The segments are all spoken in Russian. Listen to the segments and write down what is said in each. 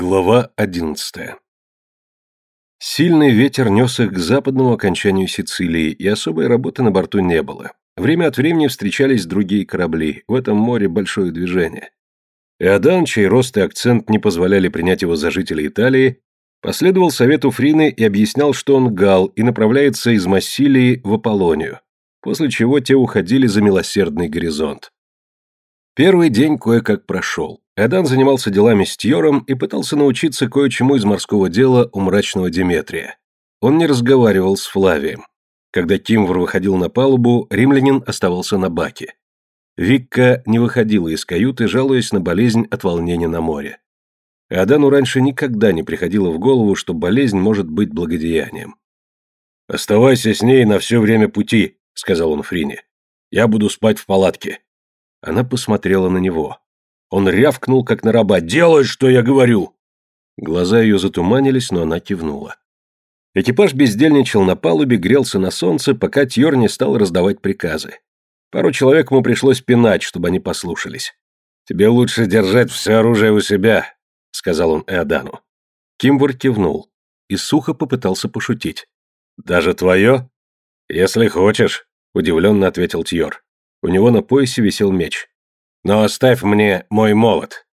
Глава одиннадцатая Сильный ветер нес их к западному окончанию Сицилии, и особой работы на борту не было. Время от времени встречались другие корабли, в этом море большое движение. Иодан, чей рост и акцент не позволяли принять его за жителя Италии, последовал совету Фрины и объяснял, что он гал и направляется из Массилии в Аполлонию, после чего те уходили за милосердный горизонт. Первый день кое-как прошел. Эдан занимался делами с Тьором и пытался научиться кое-чему из морского дела у мрачного Деметрия. Он не разговаривал с Флавием. Когда Кимвр выходил на палубу, римлянин оставался на баке. Викка не выходила из каюты, жалуясь на болезнь от волнения на море. Адану раньше никогда не приходило в голову, что болезнь может быть благодеянием. «Оставайся с ней на все время пути», — сказал он Фрине. «Я буду спать в палатке». Она посмотрела на него. Он рявкнул, как на раба. «Делай, что я говорю!» Глаза ее затуманились, но она кивнула. Экипаж бездельничал на палубе, грелся на солнце, пока Тьор не стал раздавать приказы. Пару человек ему пришлось пинать, чтобы они послушались. «Тебе лучше держать все оружие у себя», — сказал он Эодану. Кимбур кивнул и сухо попытался пошутить. «Даже твое?» «Если хочешь», — удивленно ответил Тьор. У него на поясе висел меч. Но оставь мне мой молот.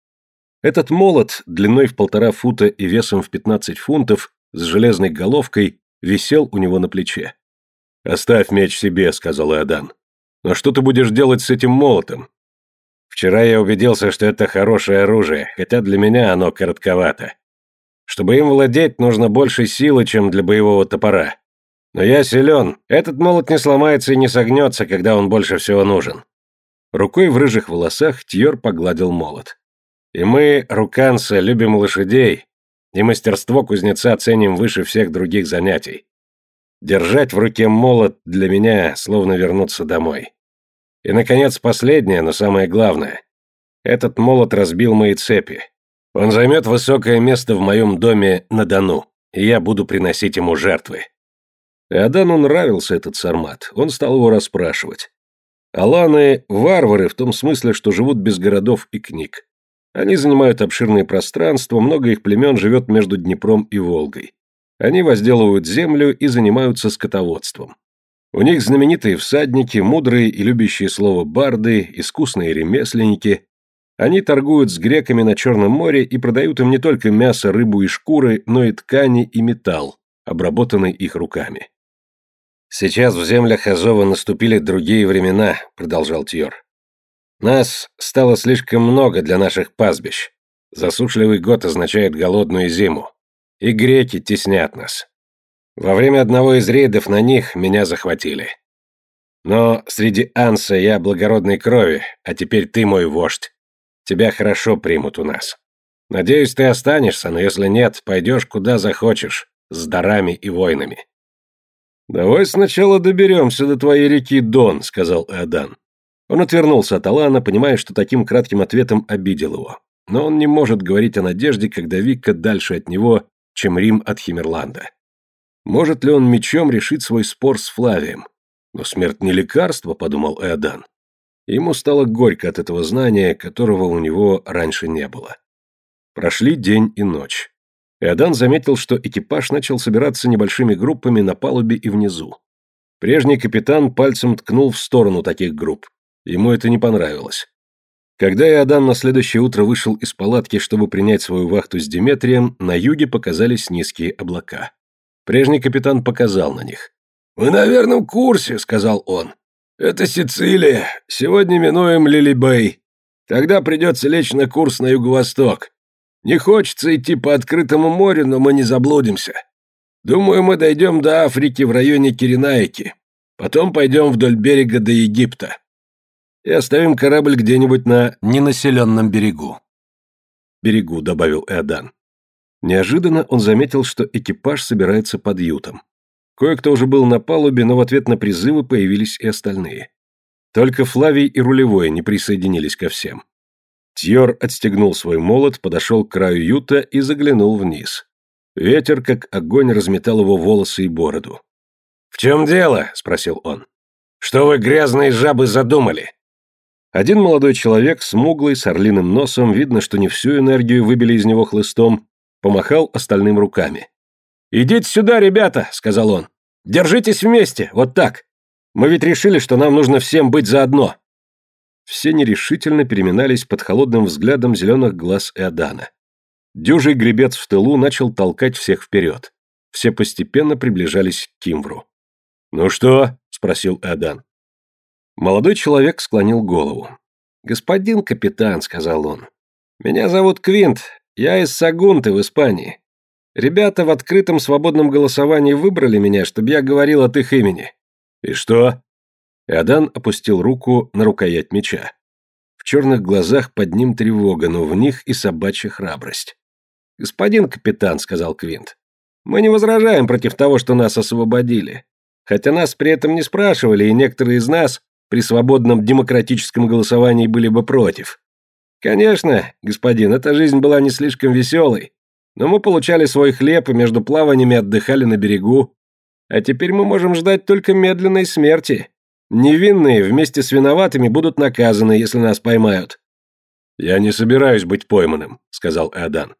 Этот молот, длиной в полтора фута и весом в пятнадцать фунтов, с железной головкой, висел у него на плече. «Оставь меч себе», — сказал Иодан. «Но что ты будешь делать с этим молотом?» «Вчера я убедился, что это хорошее оружие, хотя для меня оно коротковато. Чтобы им владеть, нужно больше силы, чем для боевого топора. Но я силен, этот молот не сломается и не согнется, когда он больше всего нужен. Рукой в рыжих волосах Тьор погладил молот. «И мы, руканцы, любим лошадей, и мастерство кузнеца ценим выше всех других занятий. Держать в руке молот для меня словно вернуться домой. И, наконец, последнее, но самое главное. Этот молот разбил мои цепи. Он займет высокое место в моем доме на Дону, и я буду приносить ему жертвы». Иоданну нравился этот сармат, он стал его расспрашивать. Аланы – варвары в том смысле, что живут без городов и книг. Они занимают обширные пространства, много их племен живет между Днепром и Волгой. Они возделывают землю и занимаются скотоводством. У них знаменитые всадники, мудрые и любящие слово барды, искусные ремесленники. Они торгуют с греками на Черном море и продают им не только мясо, рыбу и шкуры, но и ткани и металл, обработанный их руками. «Сейчас в землях Азова наступили другие времена», — продолжал Тьор. «Нас стало слишком много для наших пастбищ. Засушливый год означает голодную зиму. И греки теснят нас. Во время одного из рейдов на них меня захватили. Но среди Анса я благородной крови, а теперь ты мой вождь. Тебя хорошо примут у нас. Надеюсь, ты останешься, но если нет, пойдешь куда захочешь, с дарами и войнами. «Давай сначала доберемся до твоей реки Дон», — сказал Эодан. Он отвернулся от Алана, понимая, что таким кратким ответом обидел его. Но он не может говорить о надежде, когда Викка дальше от него, чем Рим от Химерланда. Может ли он мечом решить свой спор с Флавием? Но смерть не лекарство, подумал Эодан. Ему стало горько от этого знания, которого у него раньше не было. Прошли день и ночь. Иодан заметил, что экипаж начал собираться небольшими группами на палубе и внизу. Прежний капитан пальцем ткнул в сторону таких групп. Ему это не понравилось. Когда Иодан на следующее утро вышел из палатки, чтобы принять свою вахту с Диметрием, на юге показались низкие облака. Прежний капитан показал на них. «Мы на верном курсе», — сказал он. «Это Сицилия. Сегодня минуем Лилибей. Тогда придется лечь на курс на юго-восток. Не хочется идти по открытому морю, но мы не заблудимся. Думаю, мы дойдем до Африки в районе Киренайки. Потом пойдем вдоль берега до Египта. И оставим корабль где-нибудь на ненаселенном берегу. Берегу, добавил Эодан. Неожиданно он заметил, что экипаж собирается под ютом. Кое-кто уже был на палубе, но в ответ на призывы появились и остальные. Только Флавий и рулевой не присоединились ко всем. Тьор отстегнул свой молот, подошел к краю юта и заглянул вниз. Ветер, как огонь, разметал его волосы и бороду. «В чем дело?» — спросил он. «Что вы, грязные жабы, задумали?» Один молодой человек, смуглый, с орлиным носом, видно, что не всю энергию выбили из него хлыстом, помахал остальным руками. «Идите сюда, ребята!» — сказал он. «Держитесь вместе, вот так! Мы ведь решили, что нам нужно всем быть заодно!» Все нерешительно переминались под холодным взглядом зеленых глаз Эодана. Дюжий гребец в тылу начал толкать всех вперед. Все постепенно приближались к Кимвру. «Ну что?» — спросил Эодан. Молодой человек склонил голову. «Господин капитан», — сказал он, — «меня зовут Квинт, я из Сагунты в Испании. Ребята в открытом свободном голосовании выбрали меня, чтобы я говорил от их имени». «И что?» Иодан опустил руку на рукоять меча. В черных глазах под ним тревога, но в них и собачья храбрость. «Господин капитан», — сказал Квинт, — «мы не возражаем против того, что нас освободили. Хотя нас при этом не спрашивали, и некоторые из нас при свободном демократическом голосовании были бы против. Конечно, господин, эта жизнь была не слишком веселой, но мы получали свой хлеб и между плаваниями отдыхали на берегу. А теперь мы можем ждать только медленной смерти. Невинные вместе с виноватыми будут наказаны, если нас поймают. Я не собираюсь быть пойманным, сказал Эодан.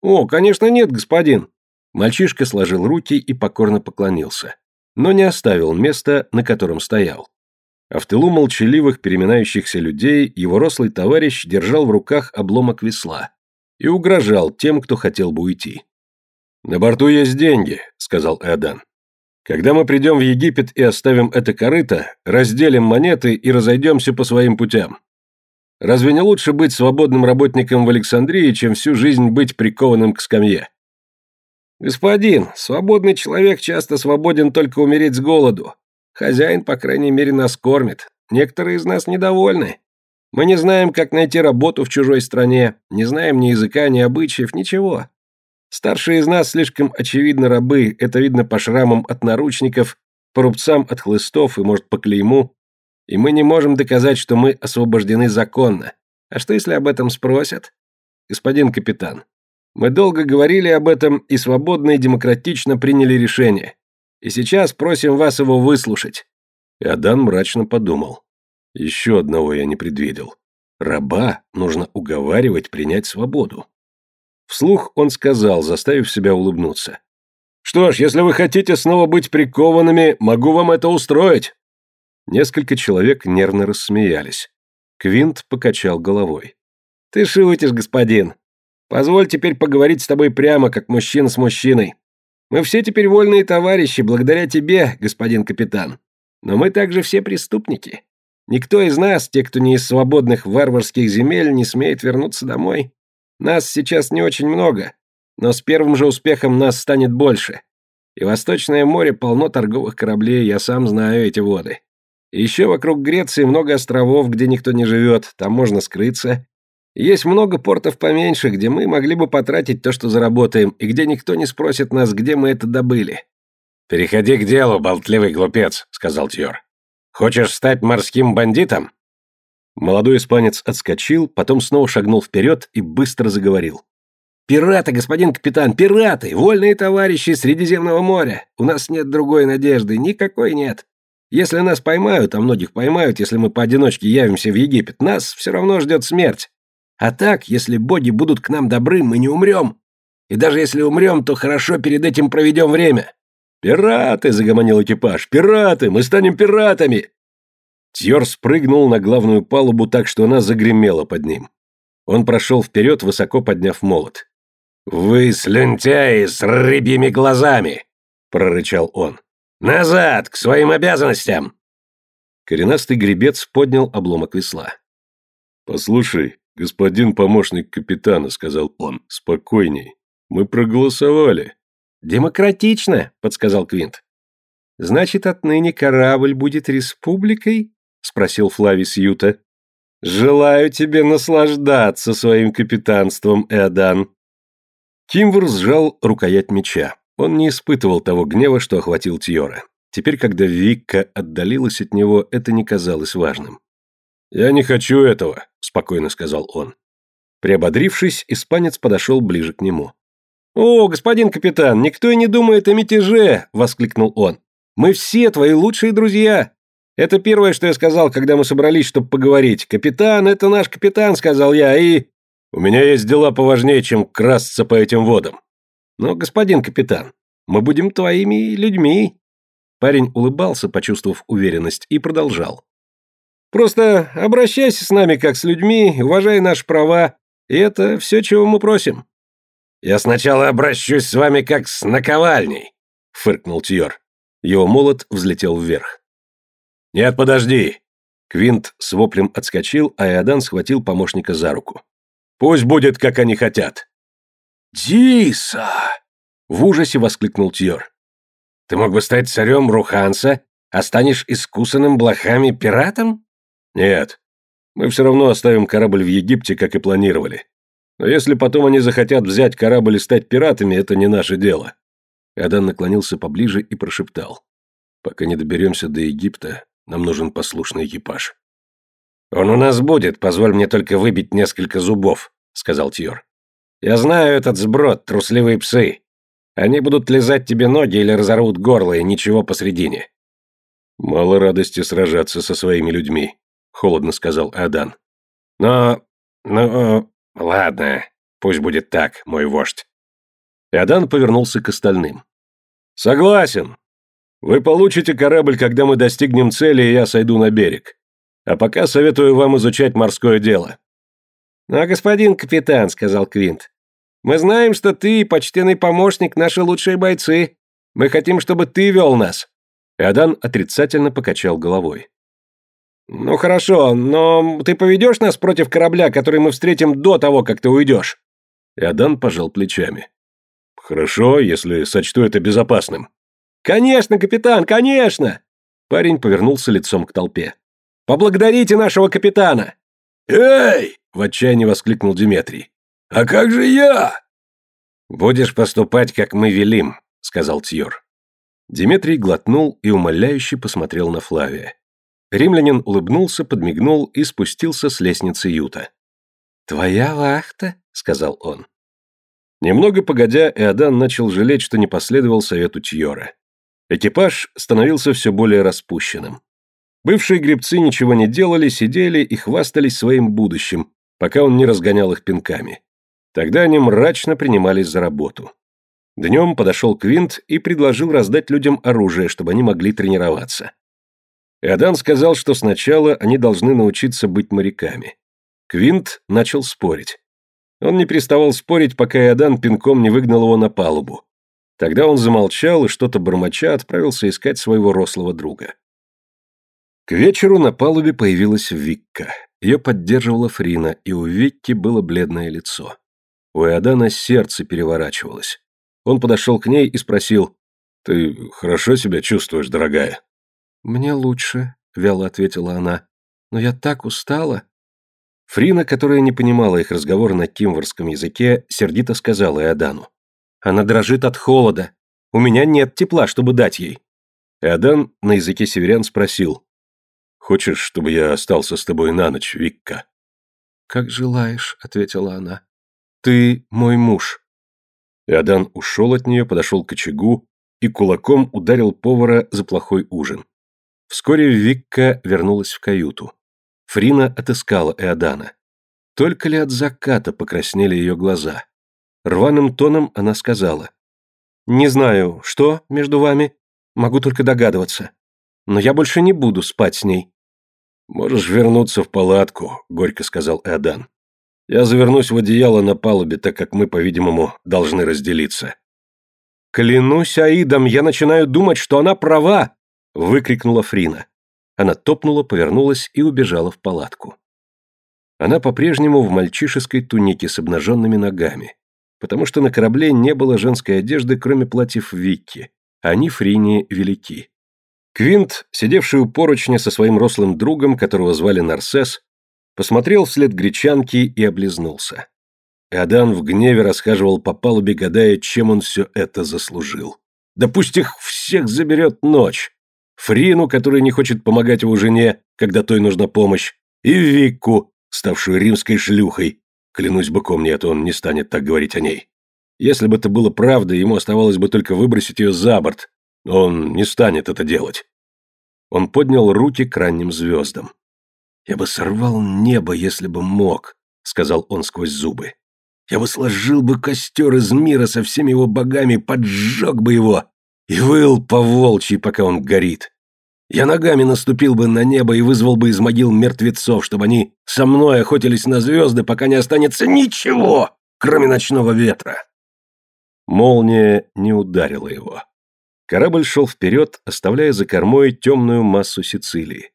О, конечно, нет, господин. Мальчишка сложил руки и покорно поклонился, но не оставил места, на котором стоял. А в тылу молчаливых, переминающихся людей его рослый товарищ держал в руках обломок весла и угрожал тем, кто хотел бы уйти. «На борту есть деньги», — сказал Эодан. Когда мы придем в Египет и оставим это корыто, разделим монеты и разойдемся по своим путям. Разве не лучше быть свободным работником в Александрии, чем всю жизнь быть прикованным к скамье? Господин, свободный человек часто свободен только умереть с голоду. Хозяин, по крайней мере, нас кормит. Некоторые из нас недовольны. Мы не знаем, как найти работу в чужой стране, не знаем ни языка, ни обычаев, ничего. Старшие из нас слишком очевидно рабы, это видно по шрамам от наручников, по рубцам от хлыстов и, может, по клейму. И мы не можем доказать, что мы освобождены законно. А что, если об этом спросят? Господин капитан, мы долго говорили об этом и свободно и демократично приняли решение. И сейчас просим вас его выслушать. И Адан мрачно подумал. Еще одного я не предвидел. Раба нужно уговаривать принять свободу. Вслух он сказал, заставив себя улыбнуться. «Что ж, если вы хотите снова быть прикованными, могу вам это устроить!» Несколько человек нервно рассмеялись. Квинт покачал головой. «Ты шутишь, господин. Позволь теперь поговорить с тобой прямо, как мужчина с мужчиной. Мы все теперь вольные товарищи, благодаря тебе, господин капитан. Но мы также все преступники. Никто из нас, те, кто не из свободных варварских земель, не смеет вернуться домой. Нас сейчас не очень много, но с первым же успехом нас станет больше. И Восточное море полно торговых кораблей, я сам знаю эти воды. И еще вокруг Греции много островов, где никто не живет, там можно скрыться. Есть много портов поменьше, где мы могли бы потратить то, что заработаем, и где никто не спросит нас, где мы это добыли. «Переходи к делу, болтливый глупец», — сказал Тьор. «Хочешь стать морским бандитом?» Молодой испанец отскочил, потом снова шагнул вперед и быстро заговорил. «Пираты, господин капитан, пираты! Вольные товарищи Средиземного моря! У нас нет другой надежды, никакой нет. Если нас поймают, а многих поймают, если мы поодиночке явимся в Египет, нас все равно ждет смерть. А так, если боги будут к нам добры, мы не умрем. И даже если умрем, то хорошо перед этим проведем время». «Пираты!» — загомонил экипаж. «Пираты! Мы станем пиратами!» Тьор спрыгнул на главную палубу так, что она загремела под ним. Он прошел вперед, высоко подняв молот. «Вы слюнтяи с рыбьими глазами!» — прорычал он. «Назад, к своим обязанностям!» Коренастый гребец поднял обломок весла. «Послушай, господин помощник капитана», — сказал он, — «спокойней. Мы проголосовали». «Демократично», — подсказал Квинт. «Значит, отныне корабль будет республикой?» — спросил Флавис Юта. «Желаю тебе наслаждаться своим капитанством, Эодан». Кимвур сжал рукоять меча. Он не испытывал того гнева, что охватил Тьора. Теперь, когда Викка отдалилась от него, это не казалось важным. «Я не хочу этого», — спокойно сказал он. Приободрившись, испанец подошел ближе к нему. «О, господин капитан, никто и не думает о мятеже!» — воскликнул он. «Мы все твои лучшие друзья. Это первое, что я сказал, когда мы собрались, чтобы поговорить. Капитан, это наш капитан, сказал я, и... У меня есть дела поважнее, чем красться по этим водам. Но, господин капитан, мы будем твоими людьми. Парень улыбался, почувствовав уверенность, и продолжал. Просто обращайся с нами как с людьми, уважай наши права, и это все, чего мы просим. Я сначала обращусь с вами как с наковальней, фыркнул Тьор. Его молот взлетел вверх. Нет, подожди. Квинт с воплем отскочил, а Иодан схватил помощника за руку. Пусть будет, как они хотят. Диса! В ужасе воскликнул Тьор. Ты мог бы стать царем Руханса, а станешь искусанным блохами пиратом? Нет. Мы все равно оставим корабль в Египте, как и планировали. Но если потом они захотят взять корабль и стать пиратами, это не наше дело. Адан наклонился поближе и прошептал. Пока не доберемся до Египта, нам нужен послушный экипаж. Он у нас будет, позволь мне только выбить несколько зубов, сказал Тьор. Я знаю этот сброд, трусливые псы. Они будут лизать тебе ноги или разорвут горло, и ничего посредине. Мало радости сражаться со своими людьми, холодно сказал Адан. Но... ну... ладно, пусть будет так, мой вождь. Адан повернулся к остальным. Согласен. Вы получите корабль, когда мы достигнем цели, и я сойду на берег. А пока советую вам изучать морское дело. «Ну, а господин капитан», — сказал Квинт, мы знаем, что ты, почтенный помощник, наши лучшие бойцы. Мы хотим, чтобы ты вел нас». Иодан отрицательно покачал головой. «Ну хорошо, но ты поведешь нас против корабля, который мы встретим до того, как ты уйдешь?» Иодан пожал плечами. «Хорошо, если сочту это безопасным». «Конечно, капитан, конечно!» Парень повернулся лицом к толпе. «Поблагодарите нашего капитана!» «Эй!» — в отчаянии воскликнул Диметрий. «А как же я?» «Будешь поступать, как мы велим», — сказал Тьор. Дмитрий глотнул и умоляюще посмотрел на Флавия. Римлянин улыбнулся, подмигнул и спустился с лестницы Юта. «Твоя вахта», — сказал он. Немного погодя, Иодан начал жалеть, что не последовал совету Тьора. Экипаж становился все более распущенным. Бывшие гребцы ничего не делали, сидели и хвастались своим будущим, пока он не разгонял их пинками. Тогда они мрачно принимались за работу. Днем подошел Квинт и предложил раздать людям оружие, чтобы они могли тренироваться. Иодан сказал, что сначала они должны научиться быть моряками. Квинт начал спорить. Он не переставал спорить, пока Иодан пинком не выгнал его на палубу. Тогда он замолчал и что-то бормоча отправился искать своего рослого друга. К вечеру на палубе появилась Викка. Ее поддерживала Фрина, и у Викки было бледное лицо. У Иодана сердце переворачивалось. Он подошел к ней и спросил, «Ты хорошо себя чувствуешь, дорогая?» «Мне лучше», — вяло ответила она. «Но я так устала». Фрина, которая не понимала их разговор на кимворском языке, сердито сказала Иодану. «Она дрожит от холода. У меня нет тепла, чтобы дать ей». Иодан на языке северян спросил. «Хочешь, чтобы я остался с тобой на ночь, Викка?» «Как желаешь», — ответила она. «Ты мой муж». Иодан ушел от нее, подошел к очагу и кулаком ударил повара за плохой ужин. Вскоре Викка вернулась в каюту. Фрина отыскала Иодана. Только ли от заката покраснели ее глаза? Рваным тоном она сказала. «Не знаю, что между вами, могу только догадываться. Но я больше не буду спать с ней». «Можешь вернуться в палатку», — горько сказал Иодан. Я завернусь в одеяло на палубе, так как мы, по-видимому, должны разделиться. «Клянусь Аидом, я начинаю думать, что она права!» — выкрикнула Фрина. Она топнула, повернулась и убежала в палатку. Она по-прежнему в мальчишеской тунике с обнаженными ногами, потому что на корабле не было женской одежды, кроме платьев Викки, они Фрине велики. Квинт, сидевший у поручня со своим рослым другом, которого звали Нарсес, посмотрел вслед гречанки и облизнулся. Иодан в гневе расхаживал по палубе, гадая, чем он все это заслужил. Да пусть их всех заберет ночь. Фрину, который не хочет помогать его жене, когда той нужна помощь, и Викку, ставшую римской шлюхой. Клянусь быком, нет, он не станет так говорить о ней. Если бы это было правдой, ему оставалось бы только выбросить ее за борт, но он не станет это делать. Он поднял руки к ранним звездам. «Я бы сорвал небо, если бы мог», — сказал он сквозь зубы. Я бы сложил бы костер из мира со всеми его богами, поджег бы его и выл по волчьи, пока он горит. Я ногами наступил бы на небо и вызвал бы из могил мертвецов, чтобы они со мной охотились на звезды, пока не останется ничего, кроме ночного ветра. Молния не ударила его. Корабль шел вперед, оставляя за кормой темную массу Сицилии.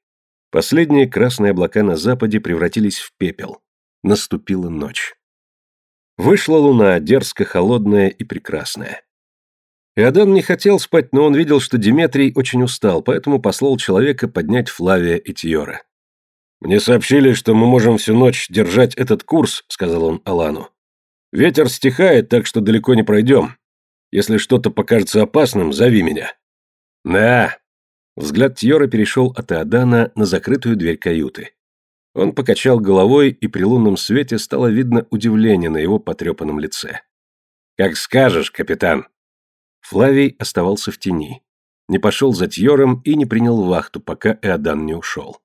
Последние красные облака на западе превратились в пепел. Наступила ночь. Вышла луна, дерзко холодная и прекрасная. Иодан не хотел спать, но он видел, что Диметрий очень устал, поэтому послал человека поднять Флавия и Тьора. «Мне сообщили, что мы можем всю ночь держать этот курс», — сказал он Алану. «Ветер стихает, так что далеко не пройдем. Если что-то покажется опасным, зови меня». «Да». Взгляд Тьора перешел от Иодана на закрытую дверь каюты. Он покачал головой, и при лунном свете стало видно удивление на его потрепанном лице. «Как скажешь, капитан», Флавий оставался в тени. Не пошел за Тьором и не принял вахту, пока Эодан не ушел.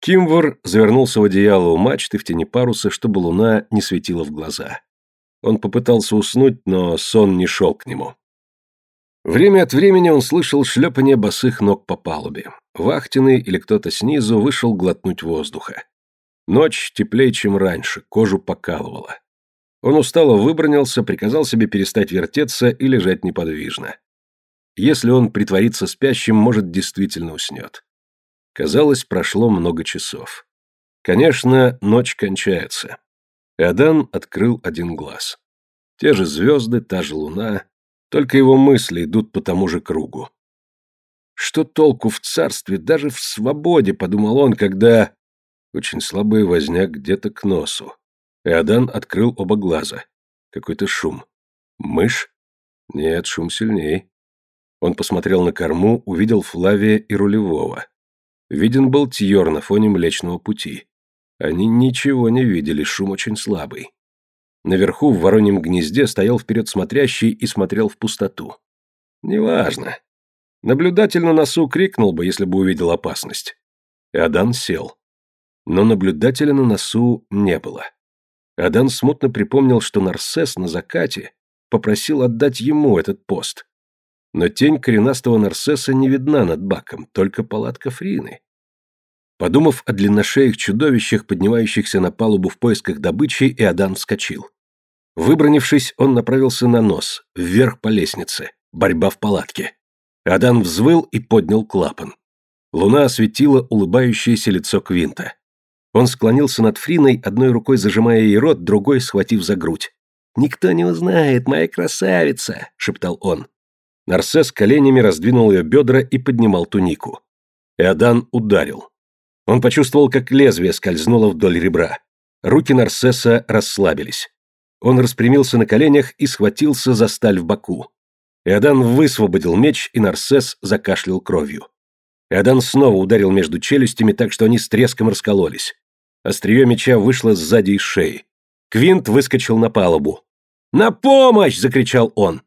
Кимвор завернулся в одеяло у мачты в тени паруса, чтобы луна не светила в глаза. Он попытался уснуть, но сон не шел к нему. Время от времени он слышал шлепание босых ног по палубе. Вахтенный или кто-то снизу вышел глотнуть воздуха. Ночь теплее, чем раньше, кожу покалывала. Он устало выбронился, приказал себе перестать вертеться и лежать неподвижно. Если он притворится спящим, может, действительно уснет. Казалось, прошло много часов. Конечно, ночь кончается. Иодан открыл один глаз. Те же звезды, та же луна, только его мысли идут по тому же кругу. Что толку в царстве, даже в свободе, подумал он, когда... Очень слабая возня где-то к носу. Иодан открыл оба глаза. Какой-то шум. Мышь? Нет, шум сильней. Он посмотрел на корму, увидел Флавия и рулевого. Виден был Тьор на фоне Млечного Пути. Они ничего не видели, шум очень слабый. Наверху в вороньем гнезде стоял вперед смотрящий и смотрел в пустоту. Неважно. Наблюдатель на носу крикнул бы, если бы увидел опасность. Иодан сел. Но наблюдателя на носу не было. Адан смутно припомнил, что Нарсес на закате попросил отдать ему этот пост. Но тень коренастого Нарсеса не видна над баком, только палатка Фрины. Подумав о длинношеях чудовищах, поднимающихся на палубу в поисках добычи, Иодан вскочил. Выбронившись, он направился на нос, вверх по лестнице. Борьба в палатке. Адан взвыл и поднял клапан. Луна осветила улыбающееся лицо Квинта. Он склонился над Фриной, одной рукой зажимая ей рот, другой схватив за грудь. «Никто не узнает, моя красавица!» — шептал он. Нарсес коленями раздвинул ее бедра и поднимал тунику. Эодан ударил. Он почувствовал, как лезвие скользнуло вдоль ребра. Руки Нарсеса расслабились. Он распрямился на коленях и схватился за сталь в боку. Эодан высвободил меч, и Нарсес закашлял кровью. Эодан снова ударил между челюстями так, что они с треском раскололись. Острие меча вышло сзади из шеи. Квинт выскочил на палубу. «На помощь!» — закричал он.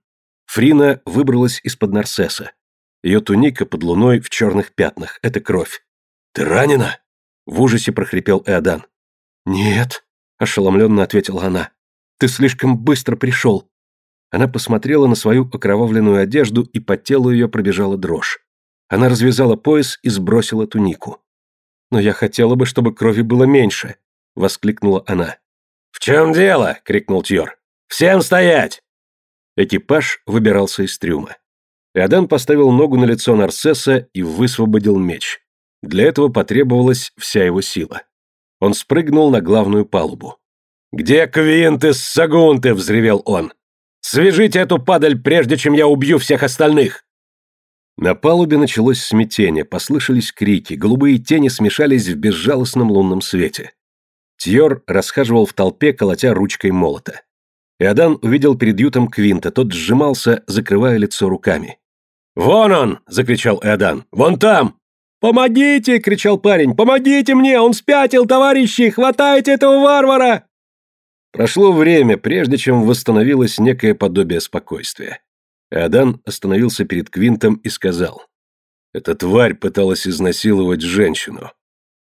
Фрина выбралась из-под Нарсеса. Ее туника под луной в черных пятнах. Это кровь. «Ты ранена?» — в ужасе прохрипел Эодан. «Нет», — ошеломленно ответила она. «Ты слишком быстро пришел». Она посмотрела на свою окровавленную одежду, и по телу ее пробежала дрожь. Она развязала пояс и сбросила тунику. «Но я хотела бы, чтобы крови было меньше», — воскликнула она. «В чем дело?» — крикнул Тьор. «Всем стоять!» Экипаж выбирался из трюма. Иодан поставил ногу на лицо Нарсеса и высвободил меч. Для этого потребовалась вся его сила. Он спрыгнул на главную палубу. «Где Квинты с Сагунты?» — взревел он. «Свяжите эту падаль, прежде чем я убью всех остальных!» На палубе началось смятение, послышались крики, голубые тени смешались в безжалостном лунном свете. Тьор расхаживал в толпе, колотя ручкой молота. Иодан увидел перед ютом Квинта, тот сжимался, закрывая лицо руками. «Вон он!» — закричал Иодан. «Вон там!» «Помогите!» — кричал парень. «Помогите мне! Он спятил, товарищи! Хватайте этого варвара!» Прошло время, прежде чем восстановилось некое подобие спокойствия. Адан остановился перед Квинтом и сказал. «Эта тварь пыталась изнасиловать женщину.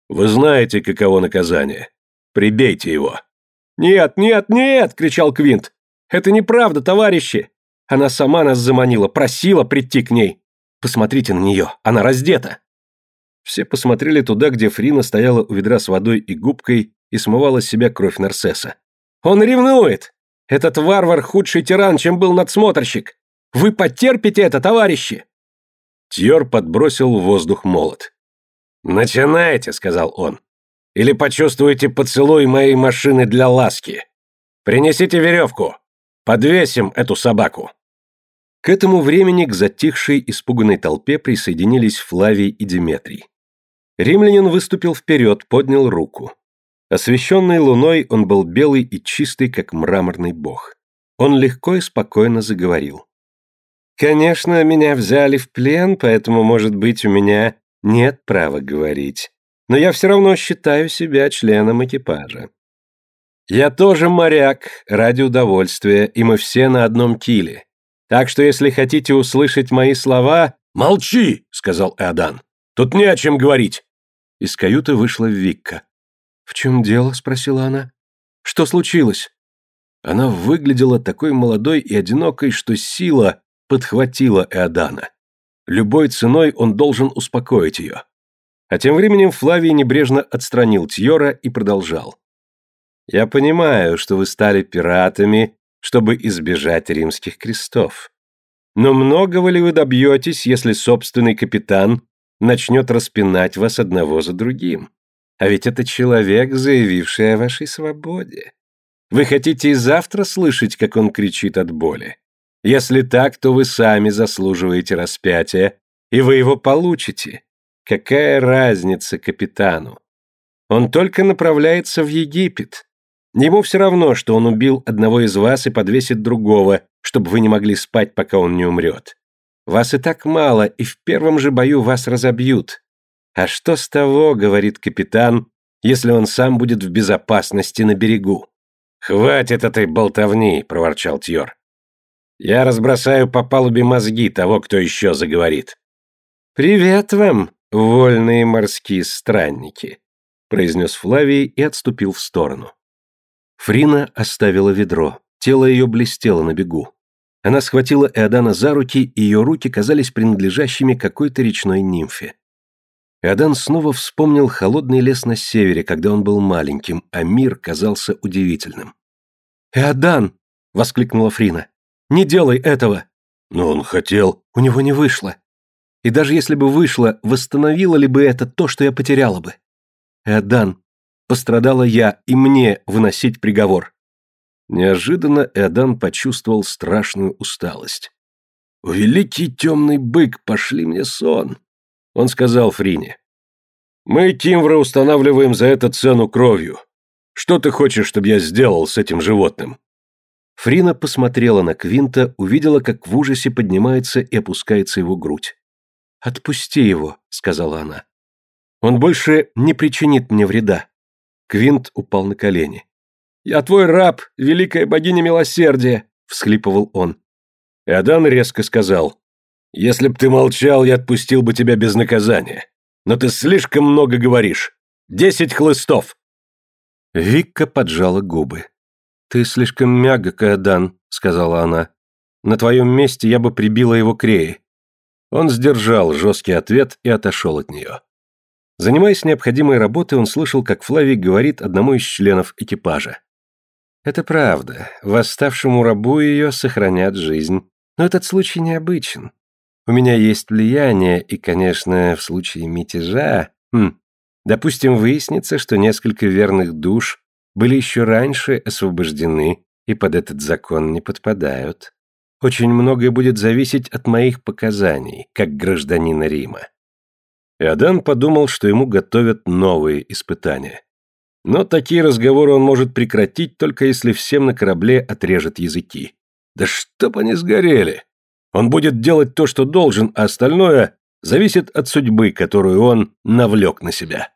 Вы знаете, каково наказание. Прибейте его». «Нет, нет, нет!» — кричал Квинт. «Это неправда, товарищи! Она сама нас заманила, просила прийти к ней. Посмотрите на нее, она раздета!» Все посмотрели туда, где Фрина стояла у ведра с водой и губкой и смывала с себя кровь Нарсеса. «Он ревнует! Этот варвар худший тиран, чем был надсмотрщик! Вы потерпите это, товарищи!» Тьор подбросил в воздух молот. «Начинайте», — сказал он. «Или почувствуете поцелуй моей машины для ласки. Принесите веревку. Подвесим эту собаку». К этому времени к затихшей, испуганной толпе присоединились Флавий и Диметрий. Римлянин выступил вперед, поднял руку. Освещенный луной, он был белый и чистый, как мраморный бог. Он легко и спокойно заговорил. «Конечно, меня взяли в плен, поэтому, может быть, у меня нет права говорить. Но я все равно считаю себя членом экипажа. Я тоже моряк, ради удовольствия, и мы все на одном киле. Так что, если хотите услышать мои слова...» «Молчи!» — сказал Эодан. «Тут не о чем говорить. Из каюты вышла Викка. «В чем дело?» – спросила она. «Что случилось?» Она выглядела такой молодой и одинокой, что сила подхватила Эодана. Любой ценой он должен успокоить ее. А тем временем Флавий небрежно отстранил Тьора и продолжал. «Я понимаю, что вы стали пиратами, чтобы избежать римских крестов. Но многого ли вы добьетесь, если собственный капитан начнет распинать вас одного за другим. А ведь это человек, заявивший о вашей свободе. Вы хотите и завтра слышать, как он кричит от боли? Если так, то вы сами заслуживаете распятия, и вы его получите. Какая разница капитану? Он только направляется в Египет. Ему все равно, что он убил одного из вас и подвесит другого, чтобы вы не могли спать, пока он не умрет. Вас и так мало, и в первом же бою вас разобьют. А что с того, говорит капитан, если он сам будет в безопасности на берегу? Хватит этой болтовни, проворчал Тьор. Я разбросаю по палубе мозги того, кто еще заговорит. Привет вам, вольные морские странники, произнес Флавий и отступил в сторону. Фрина оставила ведро, тело ее блестело на бегу. Она схватила Эодана за руки, и ее руки казались принадлежащими какой-то речной нимфе. Эодан снова вспомнил холодный лес на севере, когда он был маленьким, а мир казался удивительным. «Эодан!» — воскликнула Фрина. «Не делай этого!» «Но он хотел...» «У него не вышло. И даже если бы вышло, восстановило ли бы это то, что я потеряла бы? Эодан, пострадала я, и мне выносить приговор. Неожиданно Эодан почувствовал страшную усталость. «Великий темный бык, пошли мне сон!» Он сказал Фрине. «Мы, Кимвра, устанавливаем за это цену кровью. Что ты хочешь, чтобы я сделал с этим животным?» Фрина посмотрела на Квинта, увидела, как в ужасе поднимается и опускается его грудь. «Отпусти его», — сказала она. «Он больше не причинит мне вреда». Квинт упал на колени. «Я твой раб, великая богиня милосердия!» — всхлипывал он. Иодан резко сказал, «Если б ты молчал, я отпустил бы тебя без наказания. Но ты слишком много говоришь. Десять хлыстов!» Викка поджала губы. «Ты слишком мягок, Иодан», — сказала она. «На твоем месте я бы прибила его к рее». Он сдержал жесткий ответ и отошел от нее. Занимаясь необходимой работой, он слышал, как Флавий говорит одному из членов экипажа. Это правда. Восставшему рабу ее сохранят жизнь. Но этот случай необычен. У меня есть влияние, и, конечно, в случае мятежа... Хм, допустим, выяснится, что несколько верных душ были еще раньше освобождены и под этот закон не подпадают. Очень многое будет зависеть от моих показаний, как гражданина Рима. Иодан подумал, что ему готовят новые испытания. Но такие разговоры он может прекратить, только если всем на корабле отрежет языки. Да чтоб они сгорели! Он будет делать то, что должен, а остальное зависит от судьбы, которую он навлек на себя.